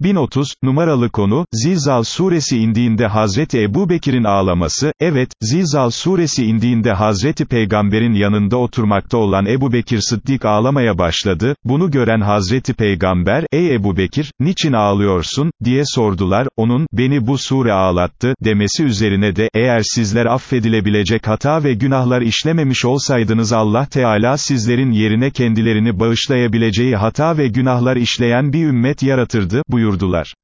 1030, numaralı konu, Zilzal suresi indiğinde Hazreti Ebu Bekir'in ağlaması, evet, Zilzal suresi indiğinde Hazreti Peygamber'in yanında oturmakta olan Ebu Bekir Sıddik ağlamaya başladı, bunu gören Hazreti Peygamber, ey Ebu Bekir, niçin ağlıyorsun, diye sordular, onun, beni bu sure ağlattı, demesi üzerine de, eğer sizler affedilebilecek hata ve günahlar işlememiş olsaydınız Allah Teala sizlerin yerine kendilerini bağışlayabileceği hata ve günahlar işleyen bir ümmet yaratırdı, buyurdular.